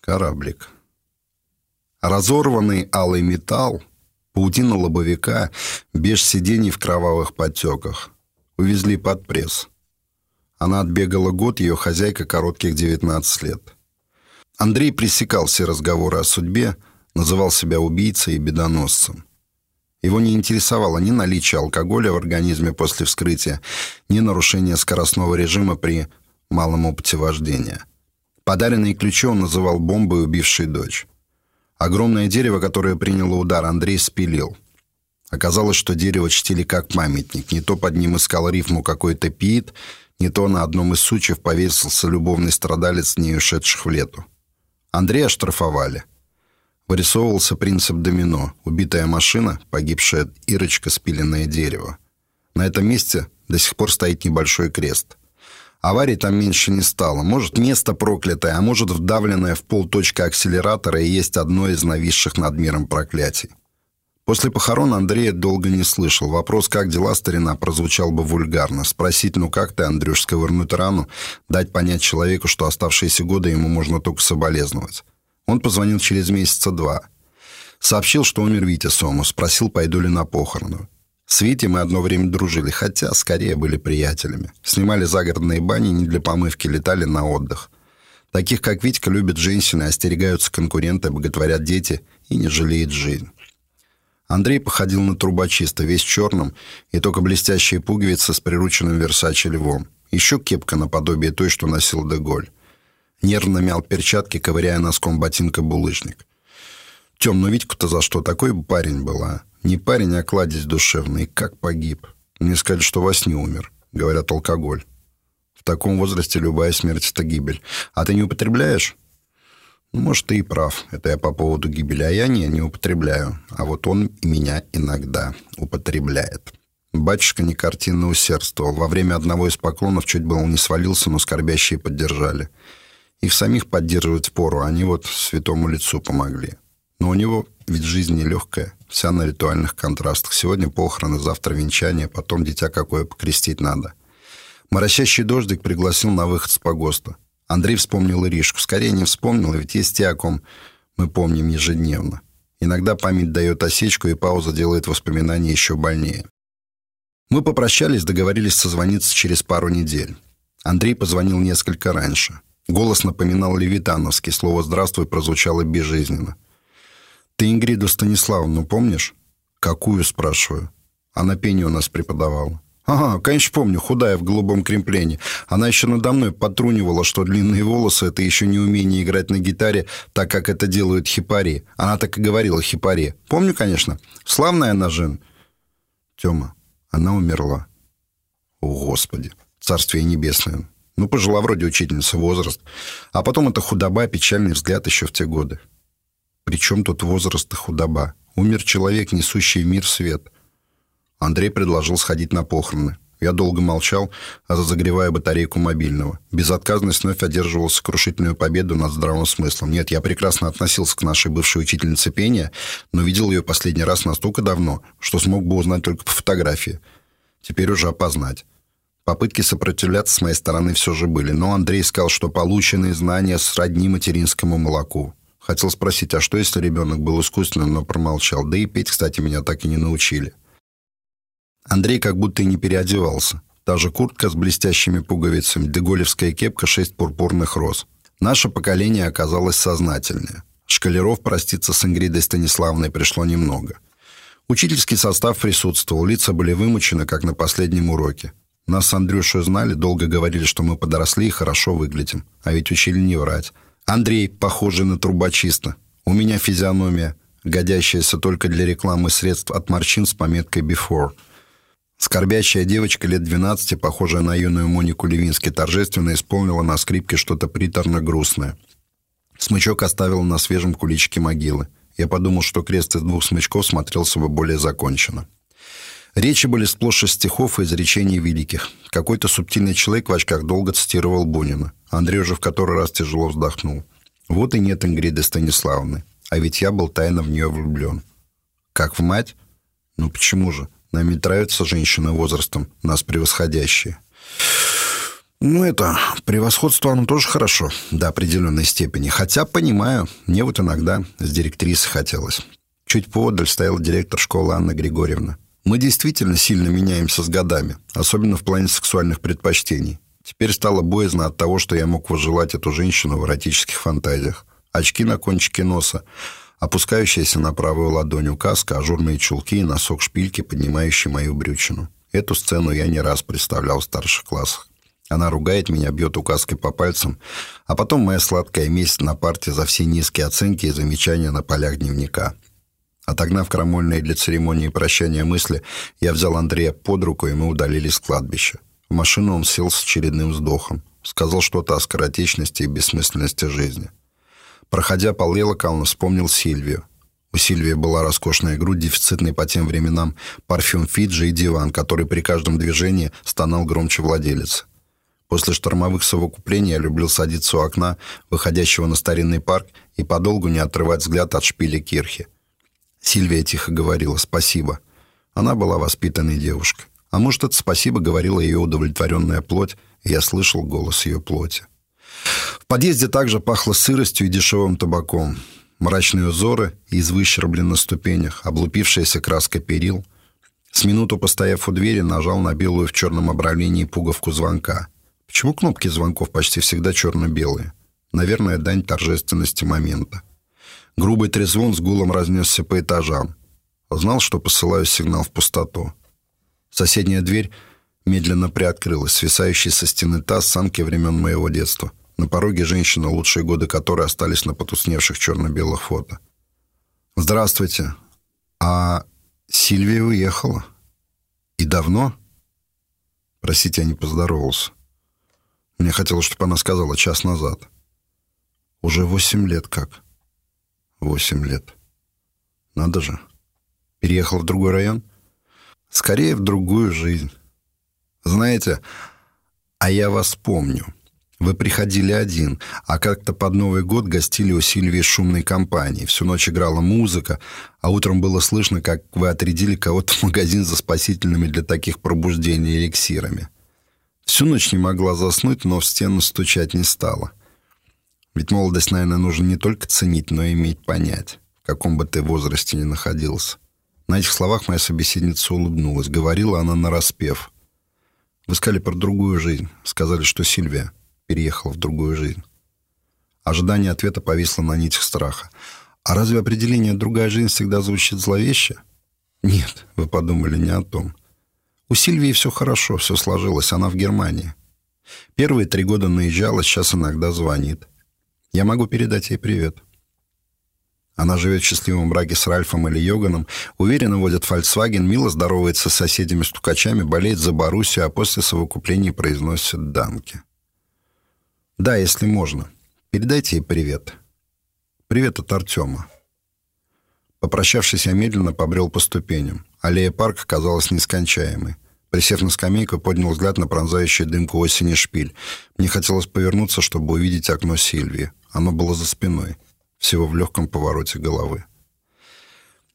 Кораблик. Разорванный алый металл, паутина лобовика, без сидений в кровавых подтеках. Увезли под пресс. Она отбегала год, ее хозяйка коротких 19 лет. Андрей пресекал все разговоры о судьбе, называл себя убийцей и бедоносцем. Его не интересовало ни наличие алкоголя в организме после вскрытия, ни нарушение скоростного режима при малом опыте вождения. Подаренные ключи он называл бомбой, убившей дочь. Огромное дерево, которое приняло удар, Андрей спилил. Оказалось, что дерево чтили как памятник. Не то под ним искал рифму какой-то пиит, не то на одном из сучьев повесился любовный страдалец, не ушедших в лету. Андрея оштрафовали. Вырисовывался принцип домино. Убитая машина, погибшая Ирочка, спиленное дерево. На этом месте до сих пор стоит небольшой крест. Аварий там меньше не стало. Может, место проклятое, а может, вдавленное в пол точка акселератора и есть одно из нависших над миром проклятий. После похорон Андрея долго не слышал. Вопрос «как дела, старина?» прозвучал бы вульгарно. Спросить «ну как ты, Андрюш, сковырнуть рану?» Дать понять человеку, что оставшиеся годы ему можно только соболезновать. Он позвонил через месяца два. Сообщил, что умер Витя Сому. Спросил, пойду ли на похороны. С Витей мы одно время дружили, хотя скорее были приятелями. Снимали загородные бани, не для помывки, летали на отдых. Таких, как Витька, любят женщины, остерегаются конкуренты, боготворят дети и не жалеет жизнь. Андрей походил на трубочиста, весь в черном, и только блестящие пуговицы с прирученным Версачи львом. Еще кепка наподобие той, что носил Деголь. Нервно мял перчатки, ковыряя носком ботинка булыжник. Тем, ну Витьку-то за что? Такой парень была. Не парень, а кладезь душевный. Как погиб. Мне сказали, что во сне умер. Говорят, алкоголь. В таком возрасте любая смерть — это гибель. А ты не употребляешь? Ну, может, ты и прав. Это я по поводу гибели. А я не, не употребляю. А вот он меня иногда употребляет. Батюшка не картинно усердствовал. Во время одного из поклонов чуть было не свалился, но скорбящие поддержали. Их самих поддерживать пору, они вот святому лицу помогли. Но у него ведь жизнь нелегкая, вся на ритуальных контрастах. Сегодня похороны, завтра венчание, потом дитя какое покрестить надо. Моросящий дождик пригласил на выход с погоста. Андрей вспомнил Иришку. Скорее не вспомнил, ведь есть те, о ком мы помним ежедневно. Иногда память дает осечку, и пауза делает воспоминания еще больнее. Мы попрощались, договорились созвониться через пару недель. Андрей позвонил несколько раньше. Голос напоминал левитановский, слово «здравствуй» прозвучало безжизненно. «Ты Ингриду Станиславовну помнишь?» «Какую?» – спрашиваю. Она пение у нас преподавала. «Ага, конечно помню, худая в голубом кремплене. Она еще надо мной потрунивала, что длинные волосы – это еще не умение играть на гитаре, так как это делают хипари. Она так и говорила хипари. Помню, конечно. Славная она, Жен». Тема, она умерла. О, Господи, царствие небесное. Ну, пожила вроде учительница возраст. А потом это худоба, печальный взгляд еще в те годы. Причем тут возраст и худоба? Умер человек, несущий в мир свет. Андрей предложил сходить на похороны. Я долго молчал, разогревая батарейку мобильного. Безотказность вновь одерживал сокрушительную победу над здравым смыслом. Нет, я прекрасно относился к нашей бывшей учительнице пения, но видел ее последний раз настолько давно, что смог бы узнать только по фотографии. Теперь уже опознать. Попытки сопротивляться с моей стороны все же были, но Андрей сказал, что полученные знания сродни материнскому молоку. Хотел спросить, а что, если ребенок был искусственным, но промолчал? Да и петь, кстати, меня так и не научили. Андрей как будто и не переодевался. Та же куртка с блестящими пуговицами, деголевская кепка, шесть пурпурных роз. Наше поколение оказалось сознательнее. Шкалеров проститься с Ингридой Станиславной пришло немного. Учительский состав присутствовал, лица были вымучены, как на последнем уроке. Нас с Андрюшей знали, долго говорили, что мы подросли и хорошо выглядим. А ведь учили не врать. Андрей, похожий на трубочиста. У меня физиономия, годящаяся только для рекламы средств от морщин с пометкой «Before». Скорбящая девочка лет 12, похожая на юную Монику Левински, торжественно исполнила на скрипке что-то приторно-грустное. Смычок оставил на свежем куличке могилы. Я подумал, что крест из двух смычков смотрелся бы более законченно. Речи были сплошь из стихов и изречений великих. Какой-то субтильный человек в очках долго цитировал Бунина. Андрей уже в который раз тяжело вздохнул. Вот и нет Ингриды Станиславовны. А ведь я был тайно в нее влюблен. Как в мать? Ну почему же? Нам ведь нравятся женщины возрастом, нас превосходящие. Ну, это, превосходство, оно тоже хорошо, до определенной степени. Хотя, понимаю, мне вот иногда с директрисой хотелось. Чуть поодаль стоял директор школы Анна Григорьевна. Мы действительно сильно меняемся с годами, особенно в плане сексуальных предпочтений. Теперь стало боязно от того, что я мог возжелать эту женщину в эротических фантазиях. Очки на кончике носа, опускающаяся на правую ладонь указка, ажурные чулки и носок шпильки, поднимающий мою брючину. Эту сцену я не раз представлял в старших классах. Она ругает меня, бьет указкой по пальцам, а потом моя сладкая месть на парте за все низкие оценки и замечания на полях дневника. Отогнав крамольные для церемонии прощания мысли, я взял Андрея под руку, и мы удалились с кладбища. В машину он сел с очередным вздохом. Сказал что-то о скоротечности и бессмысленности жизни. Проходя по Лелока, он вспомнил Сильвию. У Сильвии была роскошная грудь, дефицитный по тем временам парфюм Фиджи и диван, который при каждом движении стонал громче владелицы. После штормовых совокуплений я любил садиться у окна, выходящего на старинный парк, и подолгу не отрывать взгляд от шпиля кирхи. Сильвия тихо говорила «спасибо». Она была воспитанной девушкой. А может, это «спасибо» говорила ее удовлетворенная плоть, и я слышал голос ее плоти. В подъезде также пахло сыростью и дешевым табаком. Мрачные узоры из выщерблен на ступенях, облупившаяся краска перил. С минуту постояв у двери, нажал на белую в черном обрамлении пуговку звонка — Почему кнопки звонков почти всегда черно-белые? Наверное, дань торжественности момента. Грубый трезвон с гулом разнесся по этажам. Знал, что посылаю сигнал в пустоту. Соседняя дверь медленно приоткрылась, свисающий со стены таз самки времен моего детства. На пороге женщина, лучшие годы которой остались на потусневших черно-белых фото. «Здравствуйте. А Сильвия уехала? И давно?» Простите, я не поздоровался. Мне хотелось, чтобы она сказала час назад. Уже восемь лет как? Восемь лет. Надо же. Переехал в другой район? Скорее, в другую жизнь. Знаете, а я вас помню. Вы приходили один, а как-то под Новый год гостили у Сильвии шумной компании. Всю ночь играла музыка, а утром было слышно, как вы отрядили кого-то в магазин за спасительными для таких пробуждений эликсирами. Всю ночь не могла заснуть, но в стену стучать не стала. Ведь молодость, наверное, нужно не только ценить, но и иметь понять, в каком бы ты возрасте ни находился. На этих словах моя собеседница улыбнулась. Говорила она нараспев. Вы сказали про другую жизнь. Сказали, что Сильвия переехала в другую жизнь. Ожидание ответа повисло на нитях страха. А разве определение «другая жизнь» всегда звучит зловеще? Нет, вы подумали не о том. У Сильвии все хорошо, все сложилось, она в Германии. Первые три года наезжала, сейчас иногда звонит. Я могу передать ей привет. Она живет в счастливом браке с Ральфом или Йоганом, уверенно водит Volkswagen, мило здоровается с соседями-стукачами, болеет за Боруссию, а после совокупления произносит данки. Да, если можно. Передайте ей привет. Привет от Артема. Попрощавшись, я медленно побрел по ступеням. Аллея парка казалась нескончаемой. Присев на скамейку, поднял взгляд на пронзающий дымку осени шпиль. Мне хотелось повернуться, чтобы увидеть окно Сильвии. Оно было за спиной, всего в легком повороте головы.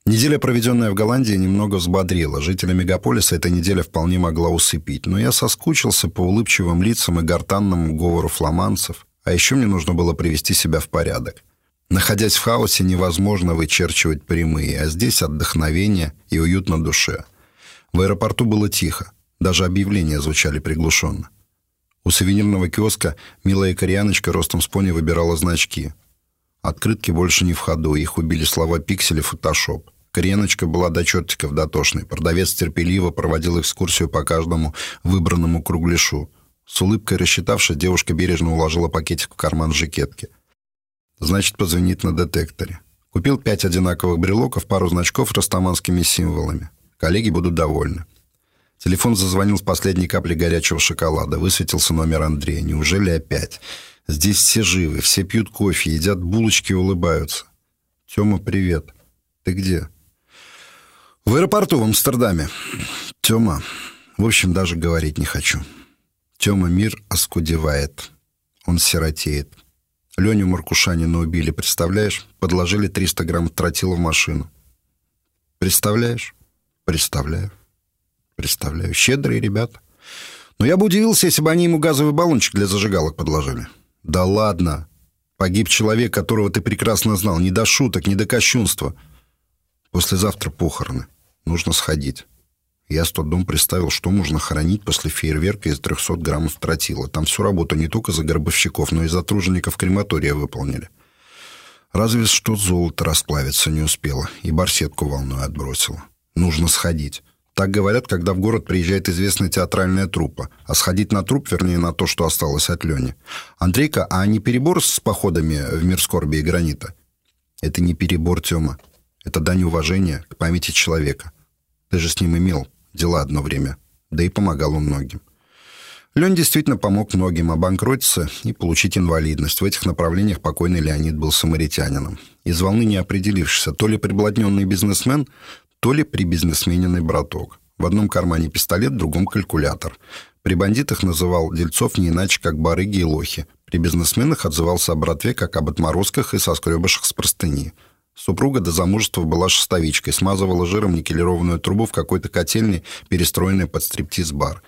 Неделя, проведенная в Голландии, немного взбодрила. Жителя мегаполиса эта неделя вполне могла усыпить. Но я соскучился по улыбчивым лицам и гортанному говору фламандцев. А еще мне нужно было привести себя в порядок. Находясь в хаосе, невозможно вычерчивать прямые, а здесь отдохновение и уют на душе. В аэропорту было тихо, даже объявления звучали приглушенно. У сувенирного киоска милая кореяночка ростом с пони выбирала значки. Открытки больше не в ходу, их убили слова «пиксель» и «фотошоп». Кореяночка была до чертиков дотошной. Продавец терпеливо проводил экскурсию по каждому выбранному кругляшу. С улыбкой рассчитавшись, девушка бережно уложила пакетик в карман жакетки – Значит, позвонит на детекторе. Купил пять одинаковых брелоков, пару значков растаманскими символами. Коллеги будут довольны. Телефон зазвонил с последней капли горячего шоколада. Высветился номер Андрея. Неужели опять? Здесь все живы, все пьют кофе, едят булочки и улыбаются. Тёма, привет. Ты где? В аэропорту в Амстердаме. Тёма, в общем, даже говорить не хочу. Тёма мир оскудевает. Он сиротеет. Леню Маркушанина убили, представляешь? Подложили 300 грамм тротила в машину. Представляешь? Представляю. Представляю. Щедрые ребята. Но я бы удивился, если бы они ему газовый баллончик для зажигалок подложили. Да ладно. Погиб человек, которого ты прекрасно знал. Не до шуток, не до кощунства. Послезавтра похороны. Нужно сходить. Я с тот дом представил, что можно хоронить после фейерверка из 300 граммов тротила. Там всю работу не только за гробовщиков, но и за тружеников крематория выполнили. Разве что золото расплавиться не успело, и барсетку волной отбросило. Нужно сходить. Так говорят, когда в город приезжает известная театральная труппа. А сходить на труп, вернее, на то, что осталось от Лени. Андрейка, а не перебор с походами в мир скорби и гранита? Это не перебор, Тёма. Это дань уважения к памяти человека. Ты же с ним имел дела одно время. Да и помогал он многим. Лен действительно помог многим обанкротиться и получить инвалидность. В этих направлениях покойный Леонид был самаритянином. Из волны не определившийся, то ли приблотненный бизнесмен, то ли при бизнесмененный браток. В одном кармане пистолет, в другом калькулятор. При бандитах называл дельцов не иначе, как барыги и лохи. При бизнесменах отзывался о братве, как об отморозках и соскребышах с простыни. Супруга до замужества была шестовичкой, смазывала жиром никелированную трубу в какой-то котельной, перестроенной под стриптиз-бар.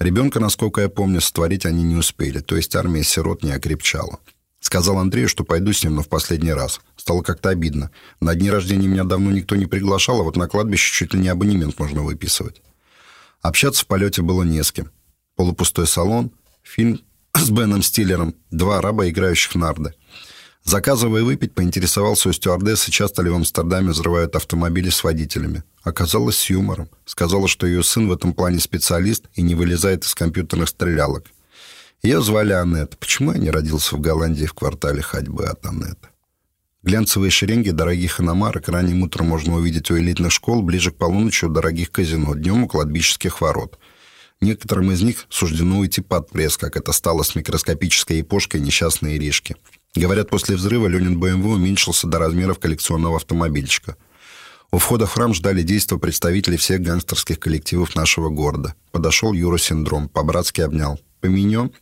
Ребенка, насколько я помню, сотворить они не успели, то есть армия сирот не окрепчала. Сказал Андрею, что пойду с ним, но в последний раз. Стало как-то обидно. На дни рождения меня давно никто не приглашал, а вот на кладбище чуть ли не абонемент можно выписывать. Общаться в полете было не с кем. Полупустой салон, фильм с Беном Стиллером, два араба, играющих в нарды. Заказывая выпить, поинтересовался у стюардессы, часто ли в Амстердаме взрывают автомобили с водителями. Оказалось, с юмором. Сказала, что ее сын в этом плане специалист и не вылезает из компьютерных стрелялок. Ее звали Аннет. Почему я не родился в Голландии в квартале ходьбы от Аннет? Глянцевые шеренги дорогих иномарок ранним утром можно увидеть у элитных школ, ближе к полуночи у дорогих казино, днем у кладбищеских ворот. Некоторым из них суждено уйти под пресс, как это стало с микроскопической япошкой несчастной Иришки. Говорят, после взрыва Ленин БМВ уменьшился до размеров коллекционного автомобильчика. У входа в храм ждали действия представителей всех гангстерских коллективов нашего города. Подошел Юра Синдром, по-братски обнял. «Поменем?»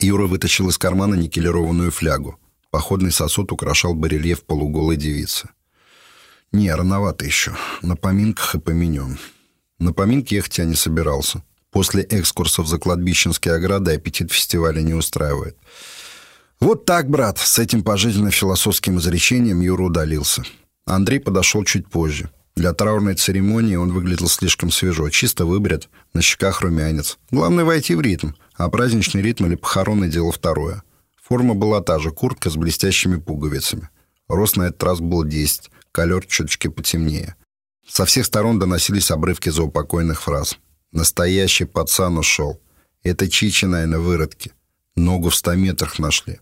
Юра вытащил из кармана никелированную флягу. Походный сосуд украшал барельеф полуголой девицы. «Не, рановато еще. На поминках и поменем». На поминки ехать я не собирался. После экскурсов за кладбищенские ограды аппетит фестиваля не устраивает. Вот так, брат, с этим пожизненно-философским изречением Юра удалился. Андрей подошел чуть позже. Для траурной церемонии он выглядел слишком свежо, чисто выбрит, на щеках румянец. Главное войти в ритм, а праздничный ритм или похоронное дело второе. Форма была та же, куртка с блестящими пуговицами. Рост на этот раз был 10, колер чуточки потемнее. Со всех сторон доносились обрывки заупокойных фраз. «Настоящий пацан ушел. Это Чичина на выродке. Ногу в ста метрах нашли.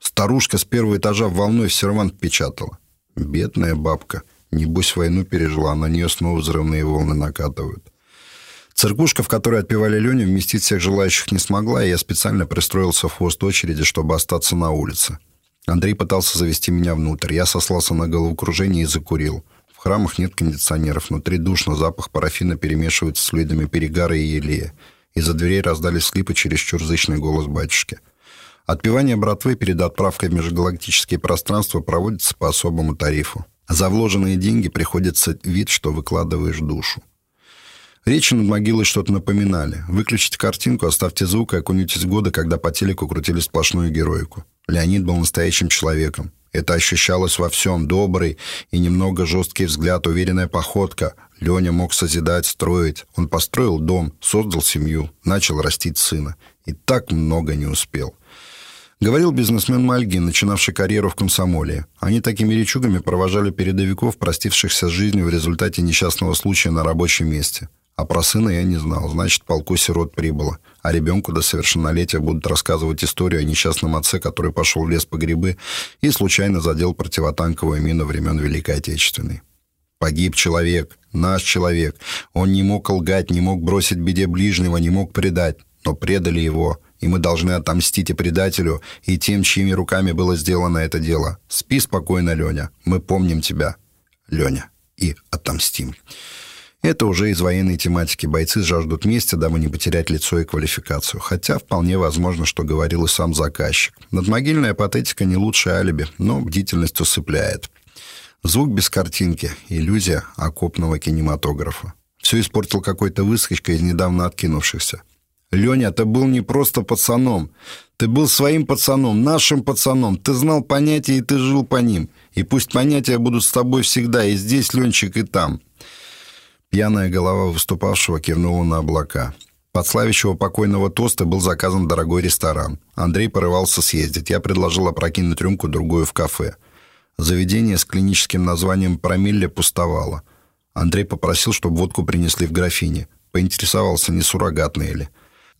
Старушка с первого этажа волной в сервант печатала. Бедная бабка». Небось, войну пережила, а на нее снова взрывные волны накатывают. Церквушка, в которой отпевали Леню, вместить всех желающих не смогла, и я специально пристроился в хвост очереди, чтобы остаться на улице. Андрей пытался завести меня внутрь. Я сослался на головокружение и закурил. В храмах нет кондиционеров, внутри душно, запах парафина перемешивается с следами перегара и елея. Из-за дверей раздались слипы чересчур зычный голос батюшки. Отпевание братвы перед отправкой в межгалактические пространства проводится по особому тарифу. За вложенные деньги приходится вид, что выкладываешь душу. Речи над могилой что-то напоминали. Выключите картинку, оставьте звук и окунитесь в годы, когда по телеку крутили сплошную героику. Леонид был настоящим человеком. Это ощущалось во всем. Добрый и немного жесткий взгляд, уверенная походка. Леня мог созидать, строить. Он построил дом, создал семью, начал растить сына. И так много не успел. Говорил бизнесмен Мальгин, начинавший карьеру в комсомоле. Они такими речугами провожали передовиков, простившихся с жизнью в результате несчастного случая на рабочем месте. А про сына я не знал, значит, полку сирот прибыло. А ребенку до совершеннолетия будут рассказывать историю о несчастном отце, который пошел в лес по грибы и случайно задел противотанковую мину времен Великой Отечественной. Погиб человек, наш человек. Он не мог лгать, не мог бросить беде ближнего, не мог предать. Но предали его и мы должны отомстить и предателю, и тем, чьими руками было сделано это дело. Спи спокойно, Леня, мы помним тебя, Леня, и отомстим. Это уже из военной тематики. Бойцы жаждут мести, дабы не потерять лицо и квалификацию. Хотя вполне возможно, что говорил и сам заказчик. Надмогильная патетика не лучшее алиби, но бдительность усыпляет. Звук без картинки, иллюзия окопного кинематографа. Все испортил какой-то выскочка из недавно откинувшихся. Леня, ты был не просто пацаном. Ты был своим пацаном, нашим пацаном. Ты знал понятия, и ты жил по ним. И пусть понятия будут с тобой всегда, и здесь, Ленчик, и там. Пьяная голова выступавшего кивнула на облака. Под славящего покойного тоста был заказан дорогой ресторан. Андрей порывался съездить. Я предложил опрокинуть рюмку другую в кафе. Заведение с клиническим названием «Промилле» пустовало. Андрей попросил, чтобы водку принесли в графине. Поинтересовался, не суррогатный ли.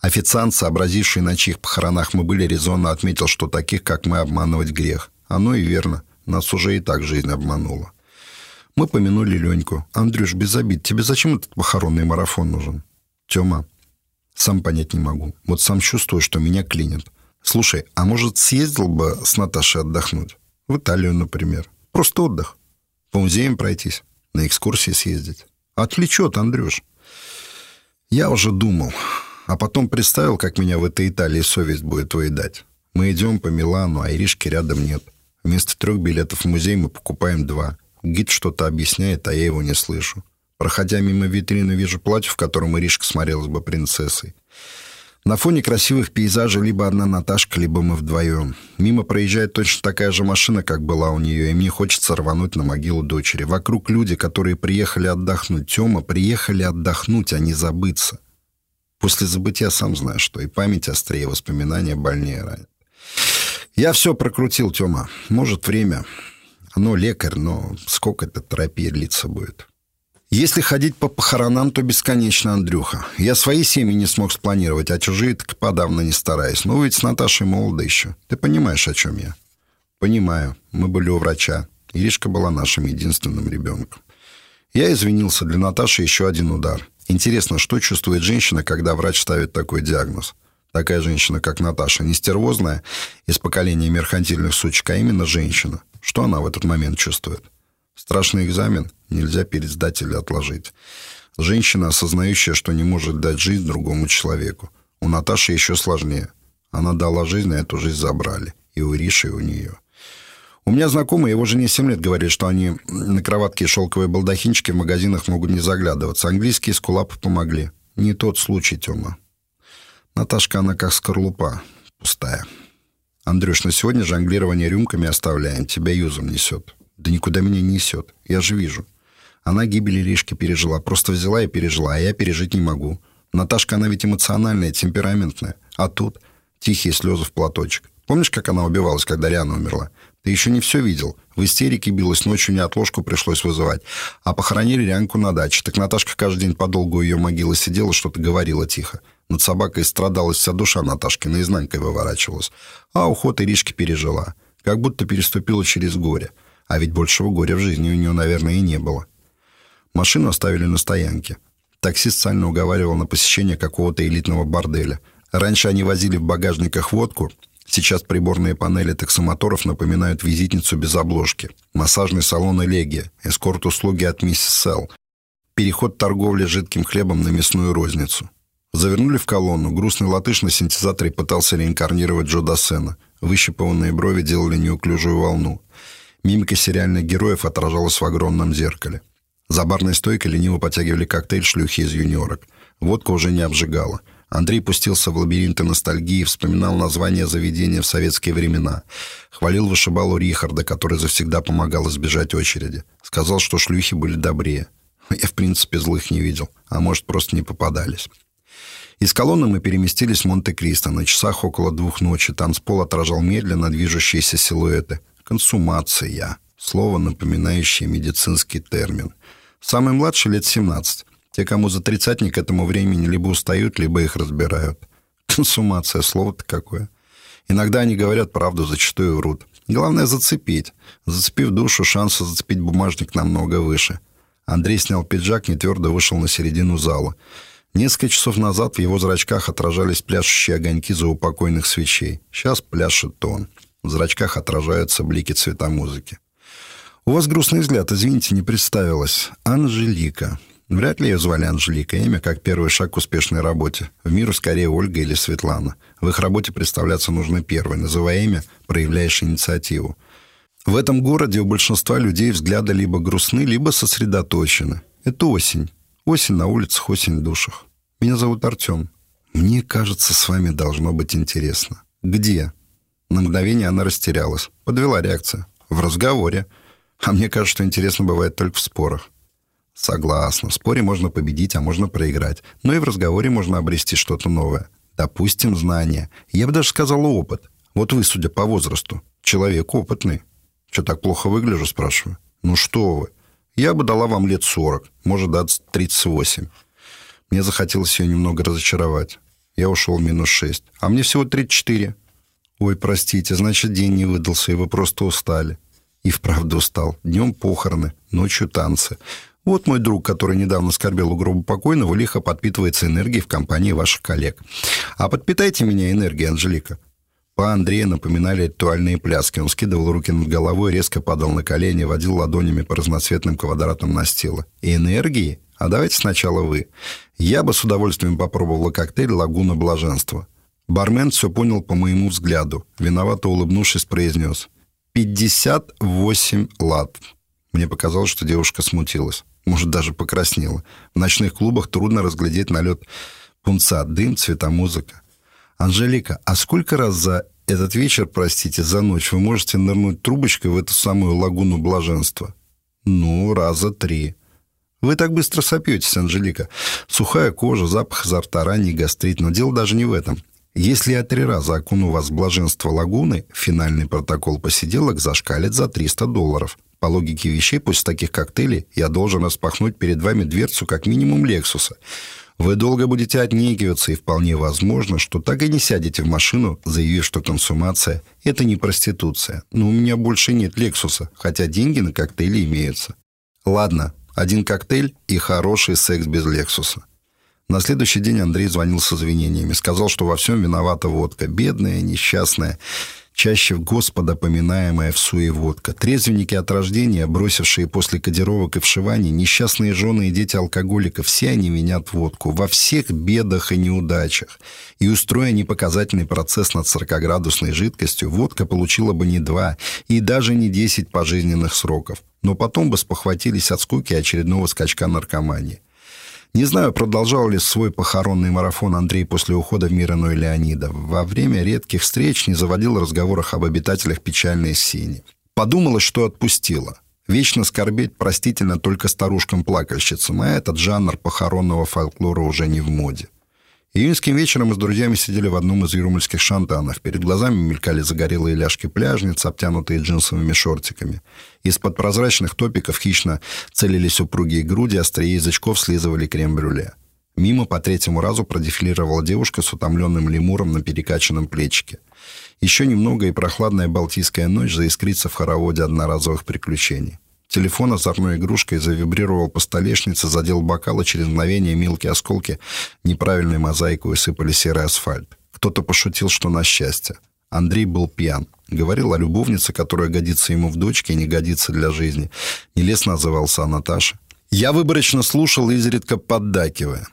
Официант, сообразивший, на чьих похоронах мы были, резонно отметил, что таких, как мы, обманывать грех. Оно и верно. Нас уже и так жизнь обманула. Мы помянули Леньку. «Андрюш, без обид, тебе зачем этот похоронный марафон нужен?» «Тема, сам понять не могу. Вот сам чувствую, что меня клинит. Слушай, а может, съездил бы с Наташей отдохнуть? В Италию, например. Просто отдых. По музеям пройтись, на экскурсии съездить. Отвлечет, Андрюш. Я уже думал. А потом представил, как меня в этой Италии совесть будет выедать. Мы идем по Милану, а Иришки рядом нет. Вместо трех билетов в музей мы покупаем два. Гид что-то объясняет, а я его не слышу. Проходя мимо витрины, вижу платье, в котором Иришка смотрелась бы принцессой. На фоне красивых пейзажей либо одна Наташка, либо мы вдвоем. Мимо проезжает точно такая же машина, как была у нее, и мне хочется рвануть на могилу дочери. Вокруг люди, которые приехали отдохнуть. Тёма, приехали отдохнуть, а не забыться. После забытия сам знаешь, что и память острее, воспоминания больнее ранят. Я все прокрутил, Тёма. Может, время. Оно лекарь, но сколько эта терапия длиться будет? Если ходить по похоронам, то бесконечно, Андрюха. Я свои семьи не смог спланировать, а чужие так подавно не стараюсь. Ну, ведь с Наташей молодо еще. Ты понимаешь, о чем я? Понимаю. Мы были у врача. Иришка была нашим единственным ребенком. Я извинился. Для Наташи еще один удар. Интересно, что чувствует женщина, когда врач ставит такой диагноз? Такая женщина, как Наташа, не стервозная, из поколения меркантильных сучек, а именно женщина. Что она в этот момент чувствует? Страшный экзамен нельзя пересдать или отложить. Женщина, осознающая, что не может дать жизнь другому человеку. У Наташи еще сложнее. Она дала жизнь, а эту жизнь забрали. И у Ириши, и у нее. У меня знакомые, его жене 7 лет, говорит, что они на кроватке и шелковые балдахинчики в магазинах могут не заглядываться. Английские скулапы помогли. Не тот случай, Тёма. Наташка, она как скорлупа. Пустая. Андрюш, на сегодня жонглирование рюмками оставляем. Тебя юзом несет. Да никуда меня не несет. Я же вижу. Она гибель Иришки пережила. Просто взяла и пережила, а я пережить не могу. Наташка, она ведь эмоциональная, темпераментная. А тут тихие слезы в платочек. Помнишь, как она убивалась, когда Риана умерла? Ты еще не все видел. В истерике билась, ночью не отложку пришлось вызывать. А похоронили Рянку на даче. Так Наташка каждый день подолгу ее могилы сидела, что-то говорила тихо. Над собакой страдалась вся душа Наташки, наизнанкой выворачивалась. А уход Иришки пережила. Как будто переступила через горе. А ведь большего горя в жизни у нее, наверное, и не было. Машину оставили на стоянке. Таксист сально уговаривал на посещение какого-то элитного борделя. Раньше они возили в багажниках водку, сейчас приборные панели таксомоторов напоминают визитницу без обложки. Массажный салон «Элегия», эскорт-услуги от «Миссис Селл», переход торговли жидким хлебом на мясную розницу. Завернули в колонну. Грустный латыш на синтезаторе пытался реинкарнировать Джо Дассена. Выщипанные брови делали неуклюжую волну. Мимика сериальных героев отражалась в огромном зеркале. За барной стойкой лениво потягивали коктейль шлюхи из юниорок. Водка уже не обжигала. Андрей пустился в лабиринты ностальгии, вспоминал названия заведения в советские времена. Хвалил вышибалу Рихарда, который завсегда помогал избежать очереди. Сказал, что шлюхи были добрее. Я, в принципе, злых не видел. А может, просто не попадались. Из колонны мы переместились в Монте-Кристо. На часах около двух ночи танцпол отражал медленно движущиеся силуэты. Консумация. Слово, напоминающее медицинский термин. Самый младший лет 17. Те, кому за тридцатник к этому времени либо устают, либо их разбирают. Консумация, слово-то какое. Иногда они говорят правду, зачастую врут. Главное зацепить. Зацепив душу, шансы зацепить бумажник намного выше. Андрей снял пиджак, не твердо вышел на середину зала. Несколько часов назад в его зрачках отражались пляшущие огоньки заупокойных свечей. Сейчас пляшет он. В зрачках отражаются блики цвета музыки. «У вас грустный взгляд, извините, не представилась. Анжелика. Вряд ли ее звали Анжелика. Имя как первый шаг к успешной работе. В миру скорее Ольга или Светлана. В их работе представляться нужно первой. Называя имя, проявляешь инициативу. В этом городе у большинства людей взгляды либо грустны, либо сосредоточены. Это осень. Осень на улицах, осень в душах. Меня зовут Артем. Мне кажется, с вами должно быть интересно. Где? На мгновение она растерялась. Подвела реакция. В разговоре. А мне кажется, что интересно бывает только в спорах. Согласна. В споре можно победить, а можно проиграть. Но и в разговоре можно обрести что-то новое. Допустим, знания. Я бы даже сказал опыт. Вот вы, судя по возрасту, человек опытный. Что, так плохо выгляжу, спрашиваю? Ну что вы. Я бы дала вам лет 40, может, даже 38. Мне захотелось ее немного разочаровать. Я ушел минус 6. А мне всего 34. Ой, простите, значит, день не выдался, и вы просто устали. И вправду устал. Днем похороны, ночью танцы. Вот мой друг, который недавно скорбел у гроба покойного, лихо подпитывается энергией в компании ваших коллег. А подпитайте меня энергией, Анжелика. По Андрея напоминали ритуальные пляски. Он скидывал руки над головой, резко падал на колени, водил ладонями по разноцветным квадратам настила. И энергии? А давайте сначала вы. Я бы с удовольствием попробовала коктейль «Лагуна блаженства». Бармен все понял по моему взгляду. Виновато улыбнувшись, произнес. «58 лат». Мне показалось, что девушка смутилась может, даже покраснела. В ночных клубах трудно разглядеть налет пунца, дым, цвета, музыка. «Анжелика, а сколько раз за этот вечер, простите, за ночь вы можете нырнуть трубочкой в эту самую лагуну блаженства?» «Ну, раза три». «Вы так быстро сопьетесь, Анжелика. Сухая кожа, запах изо рта, ранний гастрит. Но дело даже не в этом. Если я три раза окуну вас в блаженство лагуны, финальный протокол посиделок зашкалит за 300 долларов. По логике вещей, после таких коктейлей я должен распахнуть перед вами дверцу как минимум «Лексуса». Вы долго будете отнекиваться, и вполне возможно, что так и не сядете в машину, заявив, что консумация – это не проституция. Но у меня больше нет «Лексуса», хотя деньги на коктейли имеются. Ладно, один коктейль и хороший секс без «Лексуса». На следующий день Андрей звонил с извинениями. Сказал, что во всем виновата водка. Бедная, несчастная чаще Господа поминаемая в суе водка. Трезвенники от рождения, бросившие после кодировок и вшиваний, несчастные жены и дети алкоголиков, все они винят водку во всех бедах и неудачах. И устроя непоказательный процесс над 40-градусной жидкостью, водка получила бы не два и даже не 10 пожизненных сроков. Но потом бы спохватились от скуки очередного скачка наркомании. Не знаю, продолжал ли свой похоронный марафон Андрей после ухода в мир иной Леонида. Во время редких встреч не заводил разговорах об обитателях печальной сини. Подумала, что отпустила. Вечно скорбеть простительно только старушкам-плакальщицам, а этот жанр похоронного фольклора уже не в моде. Июньским вечером мы с друзьями сидели в одном из юрмальских шантанов. Перед глазами мелькали загорелые ляжки пляжниц, обтянутые джинсовыми шортиками. Из-под прозрачных топиков хищно целились упругие груди, острие язычков слизывали крем-брюле. Мимо по третьему разу продефилировала девушка с утомленным лемуром на перекачанном плечике. Еще немного, и прохладная балтийская ночь заискрится в хороводе одноразовых приключений. Телефон озорной игрушкой завибрировал по столешнице, задел бокал, и через мгновение мелкие осколки неправильной мозаикой усыпали серый асфальт. Кто-то пошутил, что на счастье. Андрей был пьян. Говорил о любовнице, которая годится ему в дочке и не годится для жизни. Нелестно назывался о Наташе. Я выборочно слушал, изредка поддакивая.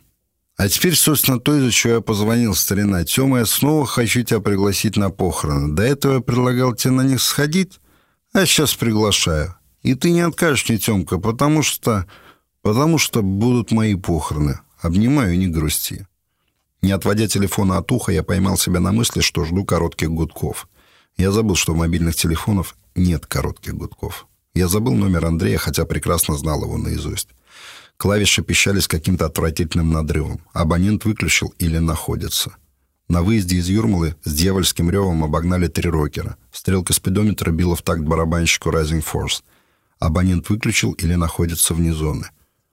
А теперь, собственно, то, из-за чего я позвонил, старина. Тёма, я снова хочу тебя пригласить на похороны. До этого я предлагал тебе на них сходить, а сейчас приглашаю. И ты не откажешь мне, Тёмка, потому что... Потому что будут мои похороны. Обнимаю, не грусти. Не отводя телефона от уха, я поймал себя на мысли, что жду коротких гудков. Я забыл, что в мобильных телефонах нет коротких гудков. Я забыл номер Андрея, хотя прекрасно знал его наизусть. Клавиши пищали с каким-то отвратительным надрывом. Абонент выключил или находится. На выезде из Юрмалы с дьявольским ревом обогнали три рокера. Стрелка спидометра била в такт барабанщику Rising Force. Абонент выключил или находится вне зоны.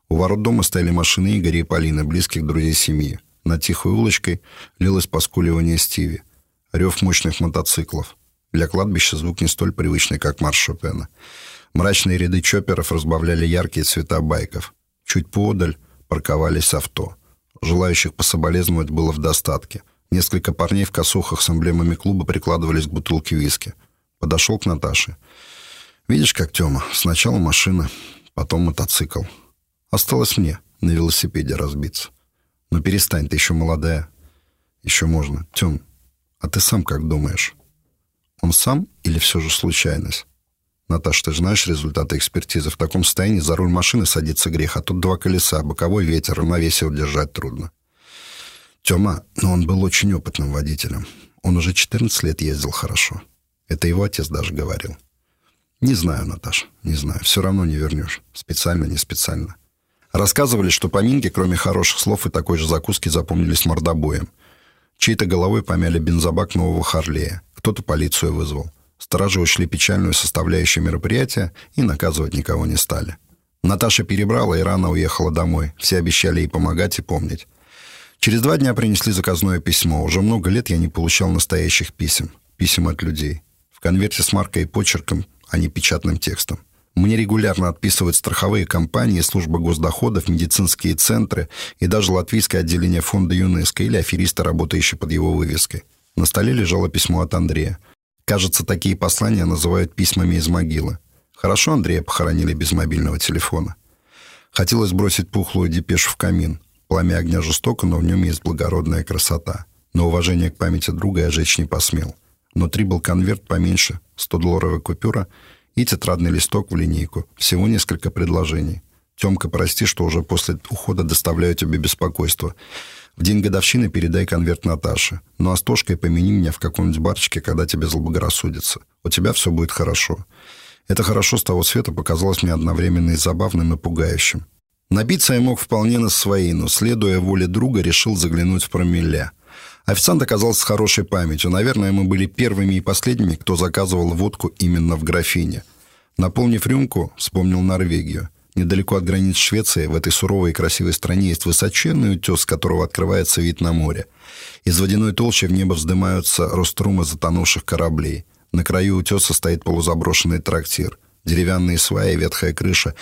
У ворот дома стояли машины Игоря и Полины, близких друзей семьи. Над тихой улочкой лилось поскуливание Стиви. Рев мощных мотоциклов. Для кладбища звук не столь привычный, как марш Шопена. Мрачные ряды чопперов разбавляли яркие цвета байков. Чуть поодаль парковались авто. Желающих пособолезновать было в достатке. Несколько парней в косухах с эмблемами клуба прикладывались к бутылке виски. Подошел к Наташе. Видишь, как Тёма? Сначала машина, потом мотоцикл. Осталось мне на велосипеде разбиться. Но перестань, ты еще молодая. Еще можно. Тём, а ты сам как думаешь? Он сам или все же случайность? Наташ, ты же знаешь результаты экспертизы. В таком состоянии за руль машины садится грех, а тут два колеса, боковой ветер, равновесие удержать трудно. Тёма, но он был очень опытным водителем. Он уже 14 лет ездил хорошо. Это его отец даже говорил. Не знаю, Наташ, не знаю. Все равно не вернешь. Специально, не специально. Рассказывали, что поминки, кроме хороших слов и такой же закуски, запомнились мордобоем. Чьей-то головой помяли бензобак нового Харлея. Кто-то полицию вызвал. Стражи ушли печальную составляющую мероприятия и наказывать никого не стали. Наташа перебрала и рано уехала домой. Все обещали ей помогать и помнить. Через два дня принесли заказное письмо. Уже много лет я не получал настоящих писем. Писем от людей. В конверте с маркой и почерком, а не печатным текстом. Мне регулярно отписывают страховые компании, служба госдоходов, медицинские центры и даже латвийское отделение фонда ЮНЕСКО или аферисты, работающие под его вывеской. На столе лежало письмо от Андрея. Кажется, такие послания называют письмами из могилы. Хорошо Андрея похоронили без мобильного телефона. Хотелось бросить пухлую депешу в камин. Пламя огня жестоко, но в нем есть благородная красота. Но уважение к памяти друга я жечь не посмел. Внутри был конверт поменьше, 100-долларовая купюра и тетрадный листок в линейку. Всего несколько предложений. Темка, прости, что уже после ухода доставляю тебе беспокойство. В день годовщины передай конверт Наташе. Ну а с Тошкой помяни меня в каком-нибудь барчике, когда тебе заблагорассудится. У тебя все будет хорошо. Это хорошо с того света показалось мне одновременно и забавным, и пугающим. Напиться я мог вполне на свои, но, следуя воле друга, решил заглянуть в промилле. Официант оказался с хорошей памятью. Наверное, мы были первыми и последними, кто заказывал водку именно в графине. Наполнив рюмку, вспомнил Норвегию. Недалеко от границ Швеции, в этой суровой и красивой стране, есть высоченный утес, с которого открывается вид на море. Из водяной толщи в небо вздымаются рострумы затонувших кораблей. На краю утеса стоит полузаброшенный трактир. Деревянные сваи, ветхая крыша,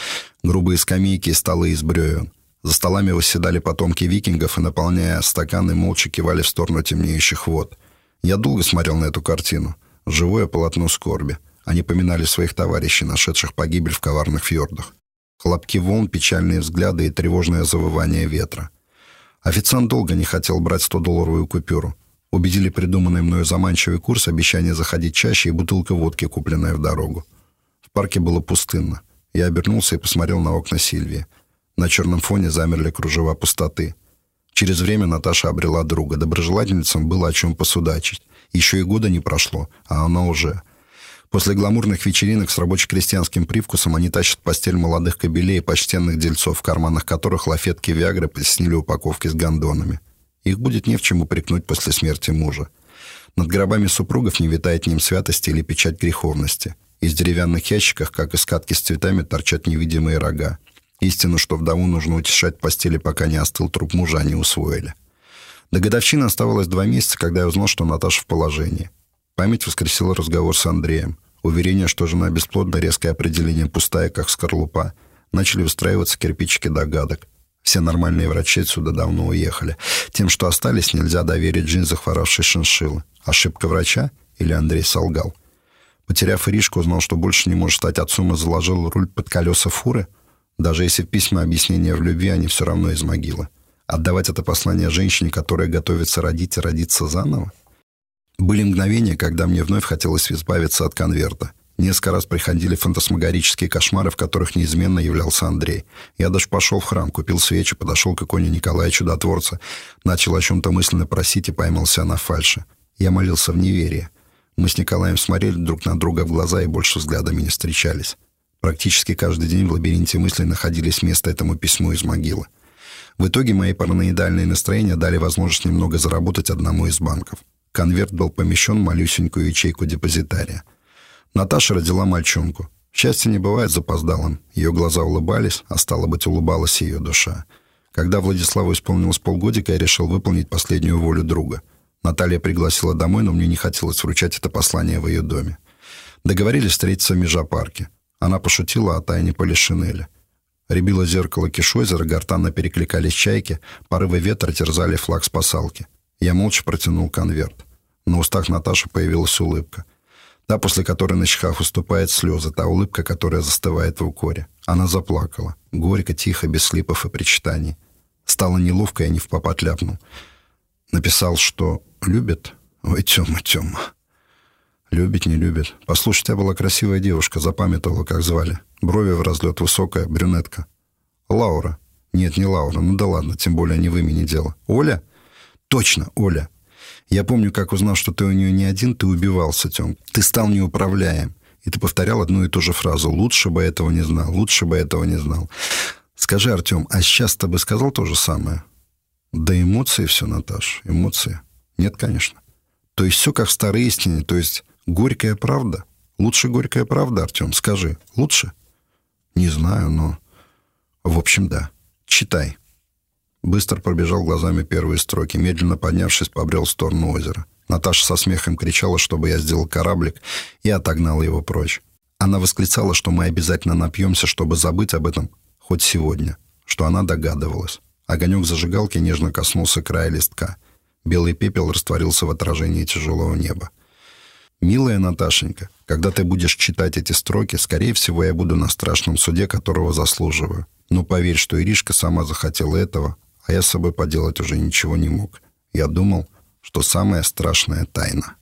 грубые скамейки и столы из бревен. За столами восседали потомки викингов и, наполняя стаканы, молча кивали в сторону темнеющих вод. Я долго смотрел на эту картину. Живое полотно скорби. Они поминали своих товарищей, нашедших погибель в коварных фьордах. Хлопки волн, печальные взгляды и тревожное завывание ветра. Официант долго не хотел брать 100-долларовую купюру. Убедили придуманный мною заманчивый курс, обещание заходить чаще и бутылка водки, купленная в дорогу. В парке было пустынно. Я обернулся и посмотрел на окна Сильвии. На черном фоне замерли кружева пустоты. Через время Наташа обрела друга. Доброжелательницам было о чем посудачить. Еще и года не прошло, а она уже. После гламурных вечеринок с рабоче-крестьянским привкусом они тащат постель молодых кобелей и почтенных дельцов, в карманах которых лафетки Виагры потеснили упаковки с гондонами. Их будет не в чем упрекнуть после смерти мужа. Над гробами супругов не витает ним святости или печать греховности. Из деревянных ящиков, как из катки с цветами, торчат невидимые рога. Истину, что вдову нужно утешать в постели, пока не остыл труп мужа, они усвоили. До годовщины оставалось два месяца, когда я узнал, что Наташа в положении. Память воскресила разговор с Андреем. Уверение, что жена бесплодна, резкое определение пустая, как скорлупа. Начали устраиваться кирпичики догадок. Все нормальные врачи отсюда давно уехали. Тем, что остались, нельзя доверить жизнь захворавшей шиншиллы. Ошибка врача? Или Андрей солгал? Потеряв Иришку, узнал, что больше не может стать отцом и заложил руль под колеса фуры — даже если письма объяснения в любви, они все равно из могилы. Отдавать это послание женщине, которая готовится родить и родиться заново? Были мгновения, когда мне вновь хотелось избавиться от конверта. Несколько раз приходили фантасмагорические кошмары, в которых неизменно являлся Андрей. Я даже пошел в храм, купил свечи, подошел к иконе Николая Чудотворца, начал о чем-то мысленно просить и поймался на фальше. Я молился в неверии. Мы с Николаем смотрели друг на друга в глаза и больше взглядами не встречались. Практически каждый день в лабиринте мыслей находились место этому письму из могилы. В итоге мои параноидальные настроения дали возможность немного заработать одному из банков. Конверт был помещен в малюсенькую ячейку депозитария. Наташа родила мальчонку. Счастье не бывает запоздалым. Ее глаза улыбались, а стало быть, улыбалась ее душа. Когда Владиславу исполнилось полгодика, я решил выполнить последнюю волю друга. Наталья пригласила домой, но мне не хотелось вручать это послание в ее доме. Договорились встретиться в Межапарке. Она пошутила о тайне Полишинеля. Рябило зеркало Кишойзера, гортанно перекликались чайки, порывы ветра терзали флаг спасалки. Я молча протянул конверт. На устах Наташи появилась улыбка. Та, после которой на щеках выступает слезы, та улыбка, которая застывает в укоре. Она заплакала. Горько, тихо, без слипов и причитаний. Стало неловко, я не в попад ляпнул. Написал, что любит. Ой, Тёма, Тёма. Любит, не любит. Послушай, у тебя была красивая девушка, запамятовала, как звали. Брови в разлет, высокая, брюнетка. Лаура. Нет, не Лаура. Ну да ладно, тем более не в имени дело. Оля? Точно, Оля. Я помню, как узнал, что ты у нее не один, ты убивался, Тем. Ты стал неуправляем. И ты повторял одну и ту же фразу. Лучше бы этого не знал, лучше бы этого не знал. Скажи, Артем, а сейчас ты бы сказал то же самое? Да эмоции все, Наташ, эмоции. Нет, конечно. То есть все как в старой истине, то есть горькая правда. Лучше горькая правда, Артем, скажи. Лучше? Не знаю, но... В общем, да. Читай. Быстро пробежал глазами первые строки, медленно поднявшись, побрел в сторону озера. Наташа со смехом кричала, чтобы я сделал кораблик, и отогнал его прочь. Она восклицала, что мы обязательно напьемся, чтобы забыть об этом хоть сегодня, что она догадывалась. Огонек зажигалки нежно коснулся края листка. Белый пепел растворился в отражении тяжелого неба. «Милая Наташенька, когда ты будешь читать эти строки, скорее всего, я буду на страшном суде, которого заслуживаю. Но поверь, что Иришка сама захотела этого, а я с собой поделать уже ничего не мог. Я думал, что самая страшная тайна.